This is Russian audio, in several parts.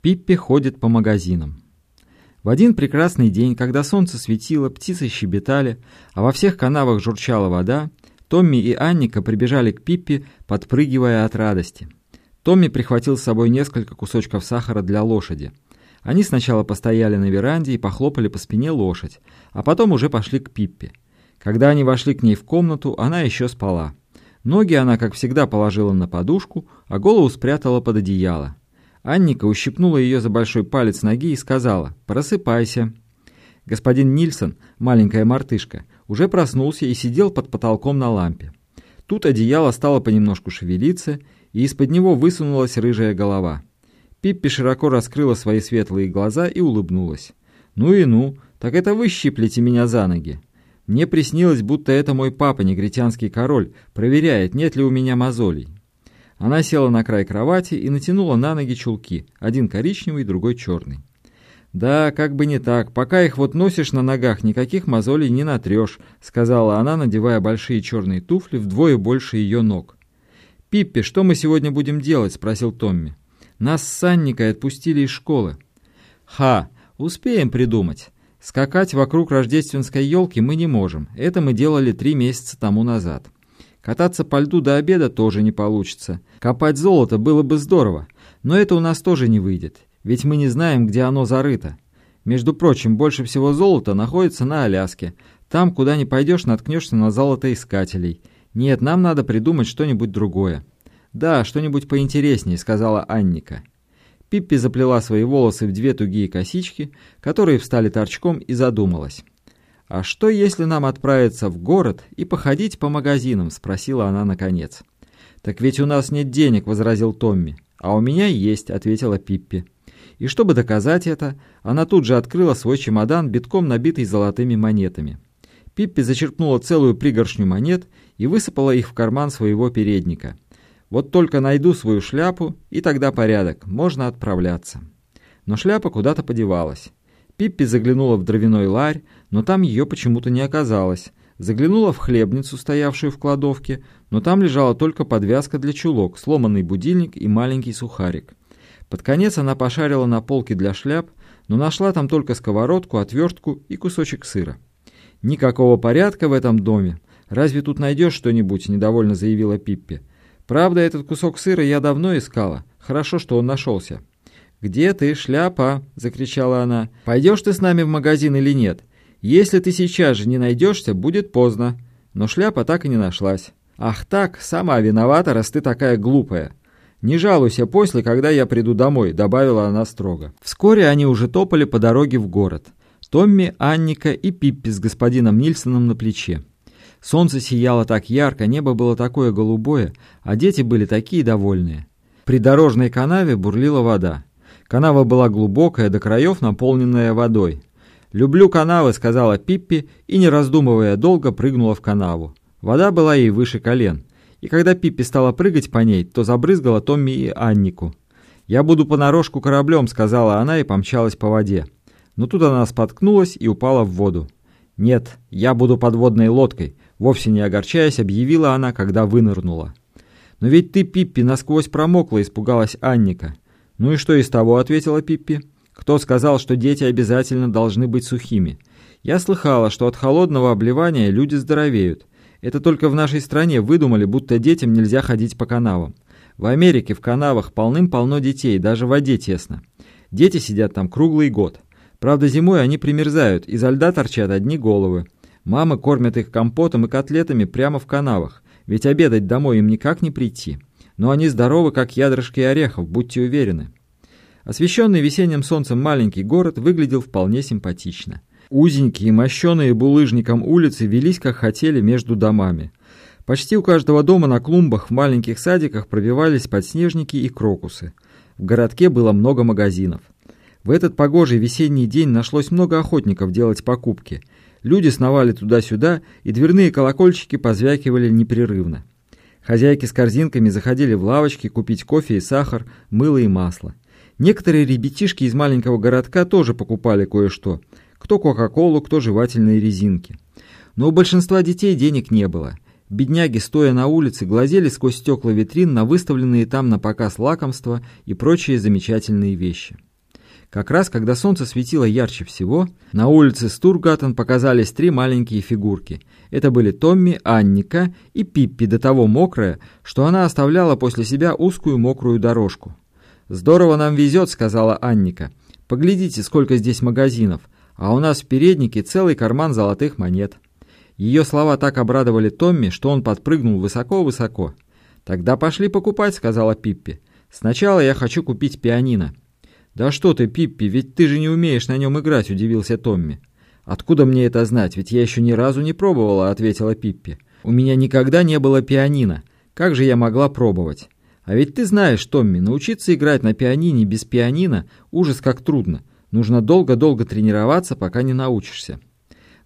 Пиппи ходит по магазинам. В один прекрасный день, когда солнце светило, птицы щебетали, а во всех канавах журчала вода, Томми и Анника прибежали к Пиппи, подпрыгивая от радости. Томми прихватил с собой несколько кусочков сахара для лошади. Они сначала постояли на веранде и похлопали по спине лошадь, а потом уже пошли к Пиппи. Когда они вошли к ней в комнату, она еще спала. Ноги она, как всегда, положила на подушку, а голову спрятала под одеяло. Анника ущипнула ее за большой палец ноги и сказала «Просыпайся». Господин Нильсон, маленькая мартышка, уже проснулся и сидел под потолком на лампе. Тут одеяло стало понемножку шевелиться, и из-под него высунулась рыжая голова. Пиппи широко раскрыла свои светлые глаза и улыбнулась. «Ну и ну, так это вы щиплете меня за ноги. Мне приснилось, будто это мой папа, негритянский король, проверяет, нет ли у меня мозолей». Она села на край кровати и натянула на ноги чулки, один коричневый, другой черный. «Да, как бы не так. Пока их вот носишь на ногах, никаких мозолей не натрешь», — сказала она, надевая большие черные туфли вдвое больше ее ног. «Пиппи, что мы сегодня будем делать?» — спросил Томми. «Нас с Санникой отпустили из школы». «Ха, успеем придумать. Скакать вокруг рождественской елки мы не можем. Это мы делали три месяца тому назад». Кататься по льду до обеда тоже не получится. Копать золото было бы здорово, но это у нас тоже не выйдет, ведь мы не знаем, где оно зарыто. Между прочим, больше всего золота находится на Аляске. Там, куда не пойдешь, наткнешься на золотоискателей. Нет, нам надо придумать что-нибудь другое. «Да, что-нибудь поинтереснее», — сказала Анника. Пиппи заплела свои волосы в две тугие косички, которые встали торчком, и задумалась. «А что, если нам отправиться в город и походить по магазинам?» — спросила она наконец. «Так ведь у нас нет денег», — возразил Томми. «А у меня есть», — ответила Пиппи. И чтобы доказать это, она тут же открыла свой чемодан, битком набитый золотыми монетами. Пиппи зачерпнула целую пригоршню монет и высыпала их в карман своего передника. «Вот только найду свою шляпу, и тогда порядок, можно отправляться». Но шляпа куда-то подевалась. Пиппи заглянула в дровяной ларь, но там ее почему-то не оказалось. Заглянула в хлебницу, стоявшую в кладовке, но там лежала только подвязка для чулок, сломанный будильник и маленький сухарик. Под конец она пошарила на полке для шляп, но нашла там только сковородку, отвертку и кусочек сыра. «Никакого порядка в этом доме. Разве тут найдешь что-нибудь?» – недовольно заявила Пиппи. «Правда, этот кусок сыра я давно искала. Хорошо, что он нашелся». «Где ты, шляпа?» — закричала она. «Пойдешь ты с нами в магазин или нет? Если ты сейчас же не найдешься, будет поздно». Но шляпа так и не нашлась. «Ах так, сама виновата, раз ты такая глупая». «Не жалуйся после, когда я приду домой», — добавила она строго. Вскоре они уже топали по дороге в город. Томми, Анника и Пиппи с господином Нильсоном на плече. Солнце сияло так ярко, небо было такое голубое, а дети были такие довольные. При дорожной канаве бурлила вода. Канава была глубокая, до краев наполненная водой. «Люблю канавы», — сказала Пиппи, и, не раздумывая долго, прыгнула в канаву. Вода была ей выше колен. И когда Пиппи стала прыгать по ней, то забрызгала Томми и Аннику. «Я буду понарошку кораблем», — сказала она и помчалась по воде. Но тут она споткнулась и упала в воду. «Нет, я буду подводной лодкой», — вовсе не огорчаясь, объявила она, когда вынырнула. «Но ведь ты, Пиппи, насквозь промокла», — испугалась Анника. «Ну и что из того?» — ответила Пиппи. «Кто сказал, что дети обязательно должны быть сухими? Я слыхала, что от холодного обливания люди здоровеют. Это только в нашей стране выдумали, будто детям нельзя ходить по канавам. В Америке в канавах полным-полно детей, даже в воде тесно. Дети сидят там круглый год. Правда, зимой они примерзают, изо льда торчат одни головы. Мамы кормят их компотом и котлетами прямо в канавах, ведь обедать домой им никак не прийти» но они здоровы, как ядрышки орехов, будьте уверены. Освещенный весенним солнцем маленький город выглядел вполне симпатично. Узенькие, мощеные булыжником улицы велись, как хотели, между домами. Почти у каждого дома на клумбах в маленьких садиках пробивались подснежники и крокусы. В городке было много магазинов. В этот погожий весенний день нашлось много охотников делать покупки. Люди сновали туда-сюда, и дверные колокольчики позвякивали непрерывно. Хозяйки с корзинками заходили в лавочки купить кофе и сахар, мыло и масло. Некоторые ребятишки из маленького городка тоже покупали кое-что. Кто кока-колу, кто жевательные резинки. Но у большинства детей денег не было. Бедняги, стоя на улице, глазели сквозь стекла витрин на выставленные там на показ лакомства и прочие замечательные вещи. Как раз когда солнце светило ярче всего, на улице Стургаттен показались три маленькие фигурки. Это были Томми, Анника и Пиппи, до того мокрая, что она оставляла после себя узкую мокрую дорожку. «Здорово нам везет», — сказала Анника. «Поглядите, сколько здесь магазинов, а у нас в переднике целый карман золотых монет». Ее слова так обрадовали Томми, что он подпрыгнул высоко-высоко. «Тогда пошли покупать», — сказала Пиппи. «Сначала я хочу купить пианино». «Да что ты, Пиппи, ведь ты же не умеешь на нем играть», — удивился Томми. «Откуда мне это знать? Ведь я еще ни разу не пробовала», — ответила Пиппи. «У меня никогда не было пианино. Как же я могла пробовать?» «А ведь ты знаешь, Томми, научиться играть на пианине без пианино — ужас как трудно. Нужно долго-долго тренироваться, пока не научишься».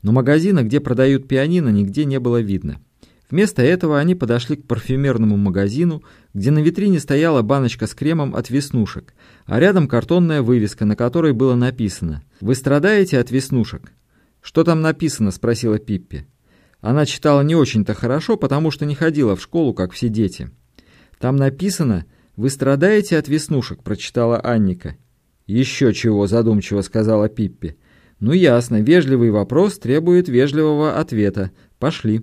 Но магазина, где продают пианино, нигде не было видно. Вместо этого они подошли к парфюмерному магазину, где на витрине стояла баночка с кремом от веснушек, а рядом картонная вывеска, на которой было написано «Вы страдаете от веснушек?» «Что там написано?» – спросила Пиппи. Она читала не очень-то хорошо, потому что не ходила в школу, как все дети. «Там написано «Вы страдаете от веснушек», – прочитала Анника. «Еще чего», – задумчиво сказала Пиппи. «Ну ясно, вежливый вопрос требует вежливого ответа. Пошли».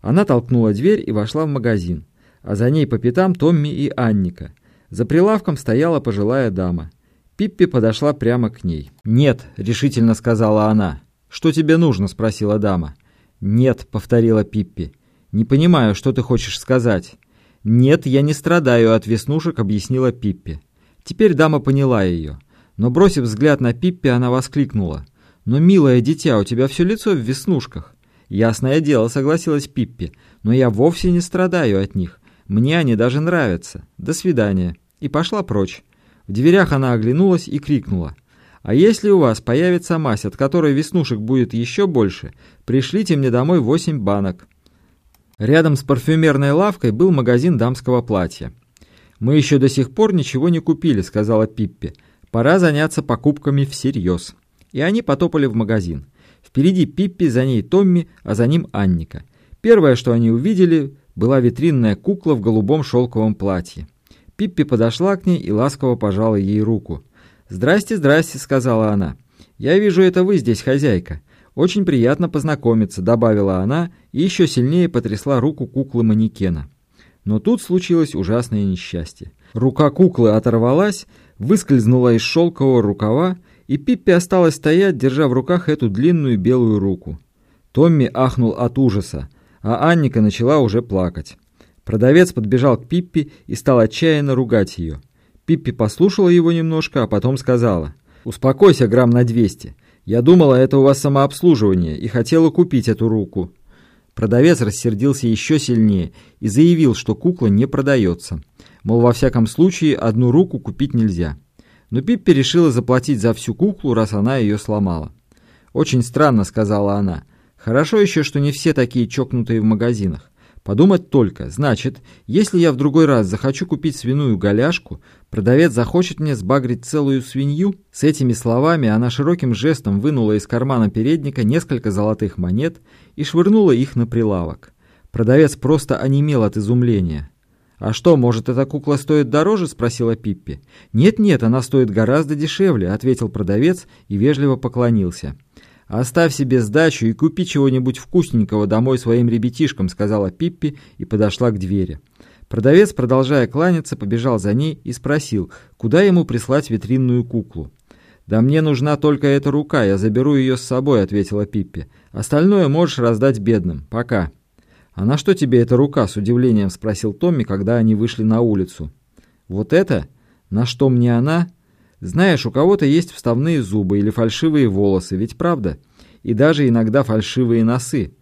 Она толкнула дверь и вошла в магазин, а за ней по пятам Томми и Анника. За прилавком стояла пожилая дама. Пиппи подошла прямо к ней. «Нет», — решительно сказала она. «Что тебе нужно?» — спросила дама. «Нет», — повторила Пиппи. «Не понимаю, что ты хочешь сказать». «Нет, я не страдаю от веснушек», — объяснила Пиппи. Теперь дама поняла ее. Но, бросив взгляд на Пиппи, она воскликнула. «Но, милое дитя, у тебя все лицо в веснушках». «Ясное дело», — согласилась Пиппи, «но я вовсе не страдаю от них. Мне они даже нравятся. До свидания». И пошла прочь. В дверях она оглянулась и крикнула. «А если у вас появится мазь, от которой веснушек будет еще больше, пришлите мне домой восемь банок». Рядом с парфюмерной лавкой был магазин дамского платья. «Мы еще до сих пор ничего не купили», — сказала Пиппи. «Пора заняться покупками всерьез». И они потопали в магазин. Впереди Пиппи, за ней Томми, а за ним Анника. Первое, что они увидели, была витринная кукла в голубом шелковом платье. Пиппи подошла к ней и ласково пожала ей руку. «Здрасте, здрасте», — сказала она. «Я вижу, это вы здесь хозяйка. Очень приятно познакомиться», — добавила она и еще сильнее потрясла руку куклы-манекена. Но тут случилось ужасное несчастье. Рука куклы оторвалась, выскользнула из шелкового рукава и Пиппи осталась стоять, держа в руках эту длинную белую руку. Томми ахнул от ужаса, а Анника начала уже плакать. Продавец подбежал к Пиппи и стал отчаянно ругать ее. Пиппи послушала его немножко, а потом сказала, «Успокойся грамм на 200. Я думала, это у вас самообслуживание, и хотела купить эту руку». Продавец рассердился еще сильнее и заявил, что кукла не продается. Мол, во всяком случае, одну руку купить нельзя. Но Пиппи решила заплатить за всю куклу, раз она ее сломала. «Очень странно», — сказала она. «Хорошо еще, что не все такие чокнутые в магазинах. Подумать только. Значит, если я в другой раз захочу купить свиную голяшку, продавец захочет мне сбагрить целую свинью?» С этими словами она широким жестом вынула из кармана передника несколько золотых монет и швырнула их на прилавок. Продавец просто онемел от изумления. «А что, может, эта кукла стоит дороже?» — спросила Пиппи. «Нет-нет, она стоит гораздо дешевле», — ответил продавец и вежливо поклонился. «Оставь себе сдачу и купи чего-нибудь вкусненького домой своим ребятишкам», — сказала Пиппи и подошла к двери. Продавец, продолжая кланяться, побежал за ней и спросил, куда ему прислать витринную куклу. «Да мне нужна только эта рука, я заберу ее с собой», — ответила Пиппи. «Остальное можешь раздать бедным. Пока». «А на что тебе эта рука?» — с удивлением спросил Томми, когда они вышли на улицу. «Вот это? На что мне она?» «Знаешь, у кого-то есть вставные зубы или фальшивые волосы, ведь правда? И даже иногда фальшивые носы.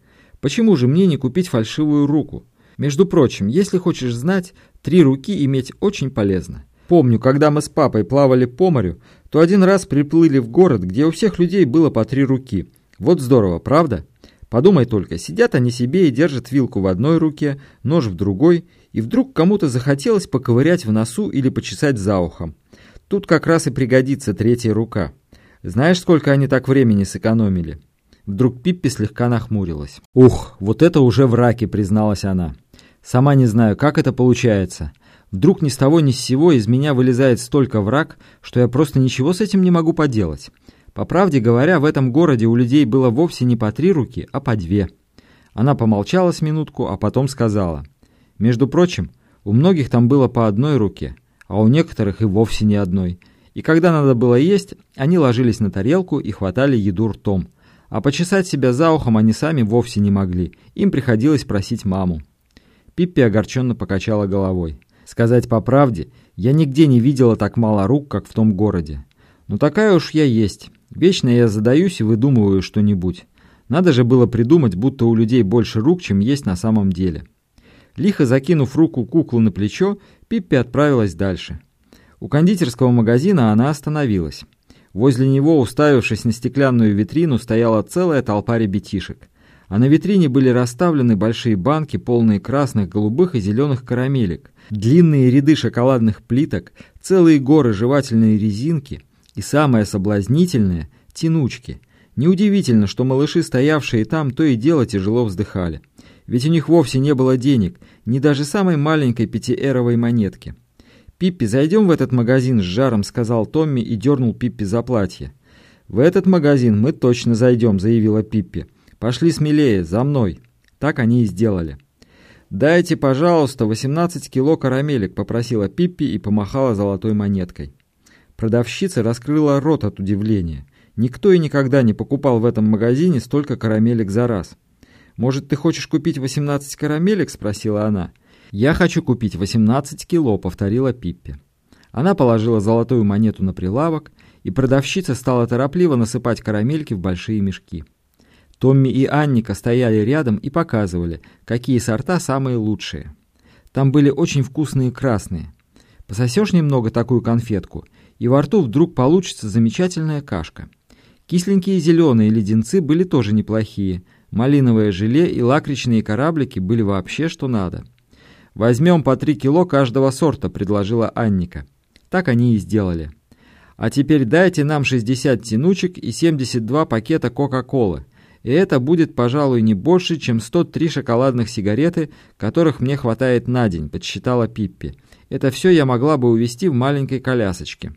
Почему же мне не купить фальшивую руку? Между прочим, если хочешь знать, три руки иметь очень полезно. Помню, когда мы с папой плавали по морю, то один раз приплыли в город, где у всех людей было по три руки. Вот здорово, правда?» Подумай только, сидят они себе и держат вилку в одной руке, нож в другой, и вдруг кому-то захотелось поковырять в носу или почесать за ухом. Тут как раз и пригодится третья рука. Знаешь, сколько они так времени сэкономили?» Вдруг Пиппи слегка нахмурилась. «Ух, вот это уже враки», — призналась она. «Сама не знаю, как это получается. Вдруг ни с того ни с сего из меня вылезает столько враг, что я просто ничего с этим не могу поделать. По правде говоря, в этом городе у людей было вовсе не по три руки, а по две. Она помолчала с минутку, а потом сказала. Между прочим, у многих там было по одной руке, а у некоторых и вовсе не одной. И когда надо было есть, они ложились на тарелку и хватали еду ртом. А почесать себя за ухом они сами вовсе не могли, им приходилось просить маму. Пиппи огорченно покачала головой. Сказать по правде, я нигде не видела так мало рук, как в том городе. Но такая уж я есть. Вечно я задаюсь и выдумываю что-нибудь. Надо же было придумать, будто у людей больше рук, чем есть на самом деле. Лихо закинув руку куклы на плечо, Пиппи отправилась дальше. У кондитерского магазина она остановилась. Возле него, уставившись на стеклянную витрину, стояла целая толпа ребятишек. А на витрине были расставлены большие банки, полные красных, голубых и зеленых карамелек, длинные ряды шоколадных плиток, целые горы жевательной резинки и, самое соблазнительное, тянучки. Неудивительно, что малыши, стоявшие там, то и дело тяжело вздыхали. Ведь у них вовсе не было денег, ни даже самой маленькой пятиэровой монетки. «Пиппи, зайдем в этот магазин с жаром», — сказал Томми и дернул Пиппи за платье. «В этот магазин мы точно зайдем», — заявила Пиппи. «Пошли смелее, за мной». Так они и сделали. «Дайте, пожалуйста, 18 кило карамелек», — попросила Пиппи и помахала золотой монеткой. Продавщица раскрыла рот от удивления. Никто и никогда не покупал в этом магазине столько карамелек за раз. «Может, ты хочешь купить 18 карамелек?» — спросила она. «Я хочу купить 18 кило», — повторила Пиппи. Она положила золотую монету на прилавок, и продавщица стала торопливо насыпать карамельки в большие мешки. Томми и Анника стояли рядом и показывали, какие сорта самые лучшие. Там были очень вкусные красные. Пососешь немного такую конфетку, и во рту вдруг получится замечательная кашка. Кисленькие зеленые леденцы были тоже неплохие. Малиновое желе и лакричные кораблики были вообще что надо. «Возьмем по три кило каждого сорта», — предложила Анника. Так они и сделали. «А теперь дайте нам 60 тянучек и 72 пакета Кока-Колы и это будет, пожалуй, не больше, чем 103 шоколадных сигареты, которых мне хватает на день, подсчитала Пиппи. Это все я могла бы увезти в маленькой колясочке.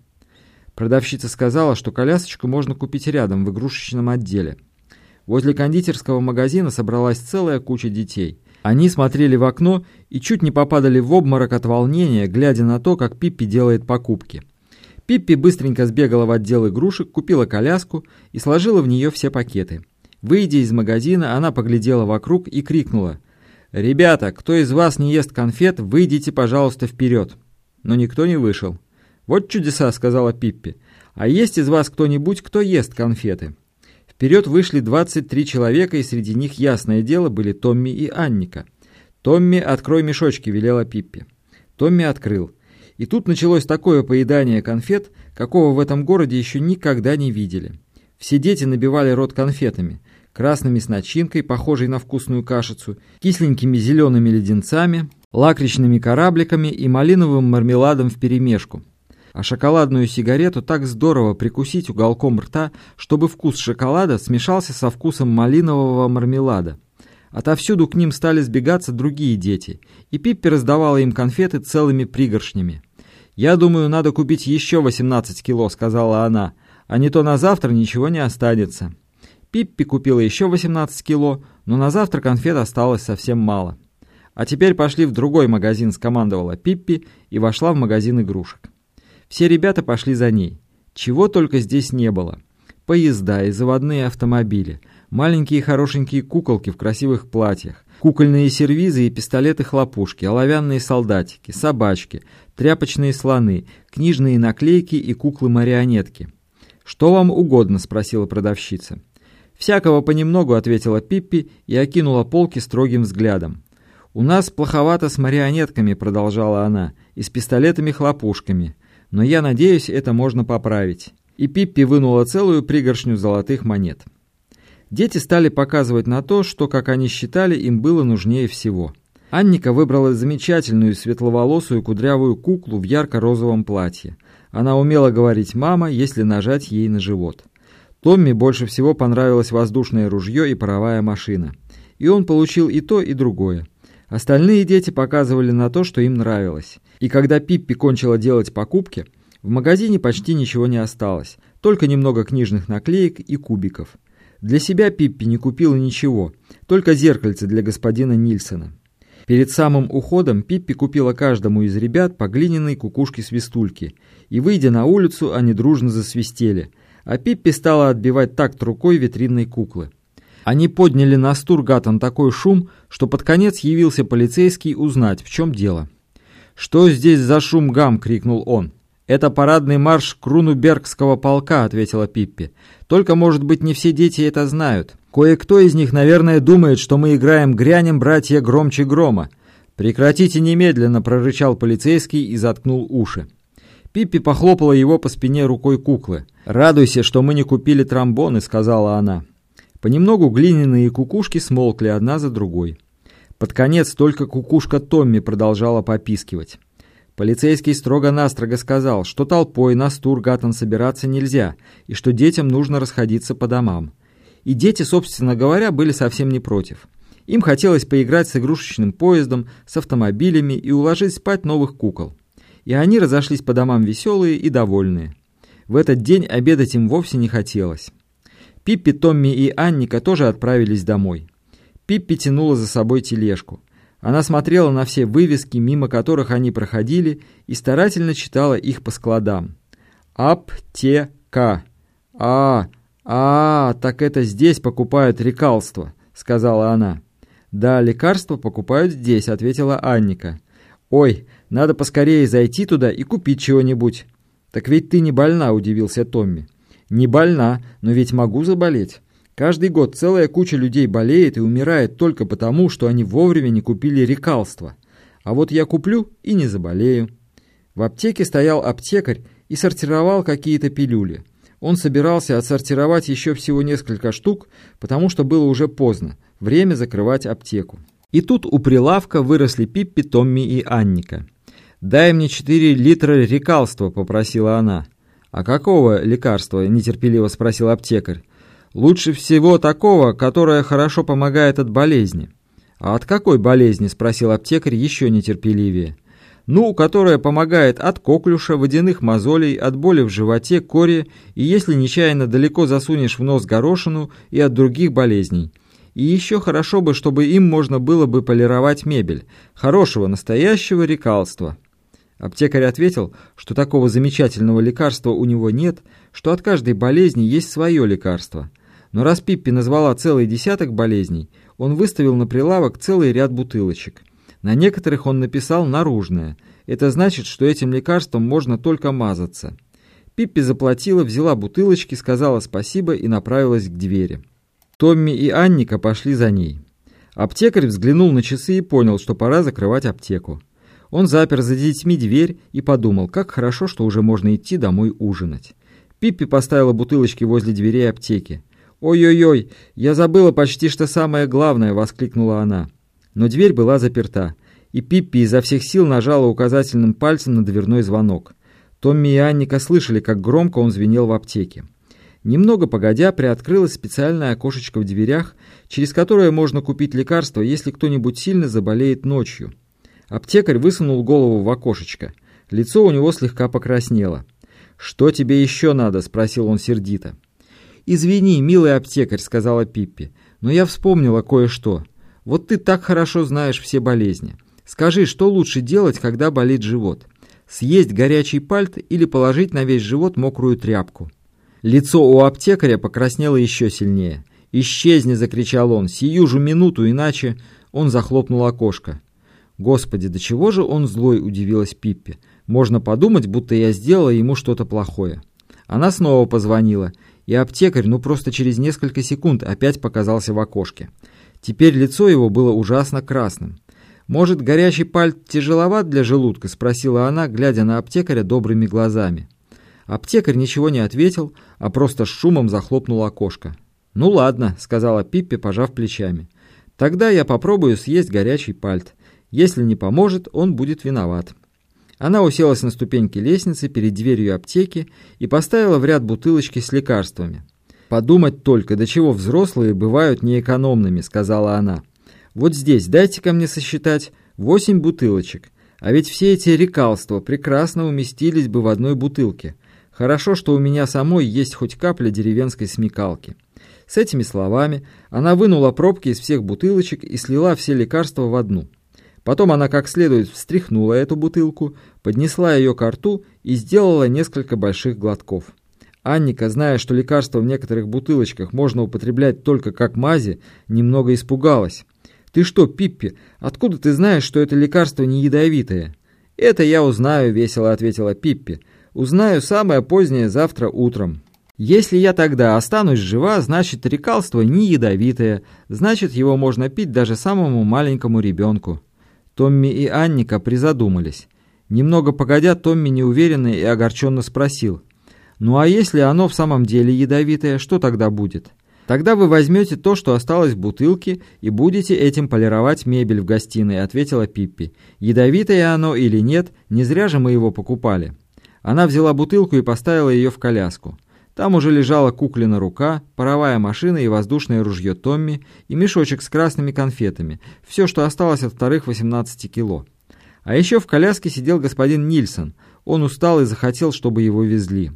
Продавщица сказала, что колясочку можно купить рядом, в игрушечном отделе. Возле кондитерского магазина собралась целая куча детей. Они смотрели в окно и чуть не попадали в обморок от волнения, глядя на то, как Пиппи делает покупки. Пиппи быстренько сбегала в отдел игрушек, купила коляску и сложила в нее все пакеты. Выйдя из магазина, она поглядела вокруг и крикнула. «Ребята, кто из вас не ест конфет, выйдите, пожалуйста, вперед!» Но никто не вышел. «Вот чудеса», — сказала Пиппи. «А есть из вас кто-нибудь, кто ест конфеты?» Вперед вышли 23 человека, и среди них, ясное дело, были Томми и Анника. «Томми, открой мешочки», — велела Пиппи. Томми открыл. И тут началось такое поедание конфет, какого в этом городе еще никогда не видели. Все дети набивали рот конфетами красными с начинкой, похожей на вкусную кашицу, кисленькими зелеными леденцами, лакричными корабликами и малиновым мармеладом вперемешку. А шоколадную сигарету так здорово прикусить уголком рта, чтобы вкус шоколада смешался со вкусом малинового мармелада. Отовсюду к ним стали сбегаться другие дети, и Пиппи раздавала им конфеты целыми пригоршнями. «Я думаю, надо купить еще 18 кило», — сказала она, — «а не то на завтра ничего не останется». Пиппи купила еще 18 кило, но на завтра конфет осталось совсем мало. «А теперь пошли в другой магазин», — скомандовала Пиппи и вошла в магазин игрушек. Все ребята пошли за ней. Чего только здесь не было. Поезда и заводные автомобили, маленькие хорошенькие куколки в красивых платьях, кукольные сервизы и пистолеты-хлопушки, оловянные солдатики, собачки, тряпочные слоны, книжные наклейки и куклы-марионетки. «Что вам угодно?» — спросила продавщица. «Всякого понемногу», — ответила Пиппи и окинула полки строгим взглядом. «У нас плоховато с марионетками», — продолжала она, — «и с пистолетами-хлопушками. Но я надеюсь, это можно поправить». И Пиппи вынула целую пригоршню золотых монет. Дети стали показывать на то, что, как они считали, им было нужнее всего. Анника выбрала замечательную светловолосую кудрявую куклу в ярко-розовом платье. Она умела говорить «мама», если нажать ей на живот. Томми больше всего понравилось воздушное ружье и паровая машина. И он получил и то, и другое. Остальные дети показывали на то, что им нравилось. И когда Пиппи кончила делать покупки, в магазине почти ничего не осталось, только немного книжных наклеек и кубиков. Для себя Пиппи не купила ничего, только зеркальце для господина Нильсона. Перед самым уходом Пиппи купила каждому из ребят по глиняной кукушке-свистульке, и, выйдя на улицу, они дружно засвистели, а Пиппи стала отбивать такт рукой витринной куклы. Они подняли на Стургатон такой шум, что под конец явился полицейский узнать, в чем дело. «Что здесь за шум гам?» — крикнул он. «Это парадный марш Крунубергского полка», — ответила Пиппи. «Только, может быть, не все дети это знают. Кое-кто из них, наверное, думает, что мы играем «Грянем, братья, громче грома». «Прекратите немедленно!» — прорычал полицейский и заткнул уши. Пиппи похлопала его по спине рукой куклы. «Радуйся, что мы не купили тромбоны», — сказала она. Понемногу глиняные кукушки смолкли одна за другой. Под конец только кукушка Томми продолжала попискивать. Полицейский строго-настрого сказал, что толпой на Стургаттен собираться нельзя и что детям нужно расходиться по домам. И дети, собственно говоря, были совсем не против. Им хотелось поиграть с игрушечным поездом, с автомобилями и уложить спать новых кукол. И они разошлись по домам веселые и довольные. В этот день обедать им вовсе не хотелось. Пиппи, Томми и Анника тоже отправились домой. Пиппи тянула за собой тележку. Она смотрела на все вывески, мимо которых они проходили, и старательно читала их по складам. «Аптека! А, а, так это здесь покупают лекарства», — сказала она. «Да, лекарства покупают здесь», — ответила Анника. «Ой, надо поскорее зайти туда и купить чего-нибудь». «Так ведь ты не больна», — удивился Томми. «Не больна, но ведь могу заболеть». Каждый год целая куча людей болеет и умирает только потому, что они вовремя не купили лекарства. А вот я куплю и не заболею. В аптеке стоял аптекарь и сортировал какие-то пилюли. Он собирался отсортировать еще всего несколько штук, потому что было уже поздно, время закрывать аптеку. И тут у прилавка выросли Пиппи, Томми и Анника. «Дай мне четыре литра лекарства», — попросила она. «А какого лекарства?» — нетерпеливо спросил аптекарь. Лучше всего такого, которое хорошо помогает от болезни. А от какой болезни? спросил аптекарь еще нетерпеливее. Ну, которая помогает от коклюша, водяных мозолей, от боли в животе, коре и если нечаянно далеко засунешь в нос горошину и от других болезней. И еще хорошо бы, чтобы им можно было бы полировать мебель. Хорошего, настоящего лекарства. Аптекарь ответил, что такого замечательного лекарства у него нет, что от каждой болезни есть свое лекарство – но раз Пиппи назвала целый десяток болезней, он выставил на прилавок целый ряд бутылочек. На некоторых он написал «наружное». Это значит, что этим лекарством можно только мазаться. Пиппи заплатила, взяла бутылочки, сказала спасибо и направилась к двери. Томми и Анника пошли за ней. Аптекарь взглянул на часы и понял, что пора закрывать аптеку. Он запер за детьми дверь и подумал, как хорошо, что уже можно идти домой ужинать. Пиппи поставила бутылочки возле дверей аптеки. «Ой-ой-ой, я забыла почти что самое главное!» — воскликнула она. Но дверь была заперта, и Пиппи изо всех сил нажала указательным пальцем на дверной звонок. Томми и Анника слышали, как громко он звенел в аптеке. Немного погодя, приоткрылось специальное окошечко в дверях, через которое можно купить лекарство, если кто-нибудь сильно заболеет ночью. Аптекарь высунул голову в окошечко. Лицо у него слегка покраснело. «Что тебе еще надо?» — спросил он сердито. «Извини, милый аптекарь», — сказала Пиппи, — «но я вспомнила кое-что. Вот ты так хорошо знаешь все болезни. Скажи, что лучше делать, когда болит живот? Съесть горячий пальт или положить на весь живот мокрую тряпку?» Лицо у аптекаря покраснело еще сильнее. «Исчезни!» — закричал он. «Сию же минуту, иначе...» Он захлопнул окошко. «Господи, до чего же он злой?» — удивилась Пиппи. «Можно подумать, будто я сделала ему что-то плохое». Она снова позвонила, и аптекарь, ну просто через несколько секунд опять показался в окошке. Теперь лицо его было ужасно красным. «Может, горячий пальт тяжеловат для желудка?» — спросила она, глядя на аптекаря добрыми глазами. Аптекарь ничего не ответил, а просто с шумом захлопнул окошко. «Ну ладно», — сказала Пиппи, пожав плечами. «Тогда я попробую съесть горячий пальт. Если не поможет, он будет виноват». Она уселась на ступеньки лестницы перед дверью аптеки и поставила в ряд бутылочки с лекарствами. «Подумать только, до чего взрослые бывают неэкономными», — сказала она. Вот здесь дайте-ка мне сосчитать восемь бутылочек. А ведь все эти рекалства прекрасно уместились бы в одной бутылке. Хорошо, что у меня самой есть хоть капля деревенской смекалки». С этими словами она вынула пробки из всех бутылочек и слила все лекарства в одну. Потом она как следует встряхнула эту бутылку, поднесла ее к рту и сделала несколько больших глотков. Анника, зная, что лекарства в некоторых бутылочках можно употреблять только как мази, немного испугалась. «Ты что, Пиппи, откуда ты знаешь, что это лекарство не ядовитое?» «Это я узнаю», — весело ответила Пиппи. «Узнаю самое позднее завтра утром». «Если я тогда останусь жива, значит, лекарство не ядовитое, значит, его можно пить даже самому маленькому ребенку». Томми и Анника призадумались. Немного погодя, Томми неуверенно и огорченно спросил — ну а если оно в самом деле ядовитое, что тогда будет? Тогда вы возьмете то, что осталось в бутылке, и будете этим полировать мебель в гостиной, ответила Пиппи. Ядовитое оно или нет, не зря же мы его покупали. Она взяла бутылку и поставила ее в коляску. Там уже лежала куклина рука, паровая машина и воздушное ружье Томми, и мешочек с красными конфетами, все, что осталось от вторых 18 кило. А еще в коляске сидел господин Нильсон. Он устал и захотел, чтобы его везли.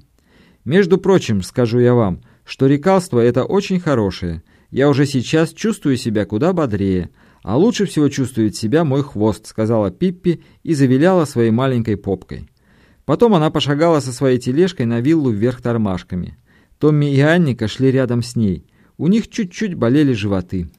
Между прочим, скажу я вам, что рекалство это очень хорошее. Я уже сейчас чувствую себя куда бодрее. А лучше всего чувствует себя мой хвост, сказала Пиппи и завиляла своей маленькой попкой. Потом она пошагала со своей тележкой на виллу вверх тормашками. Томми и Анника шли рядом с ней. У них чуть-чуть болели животы.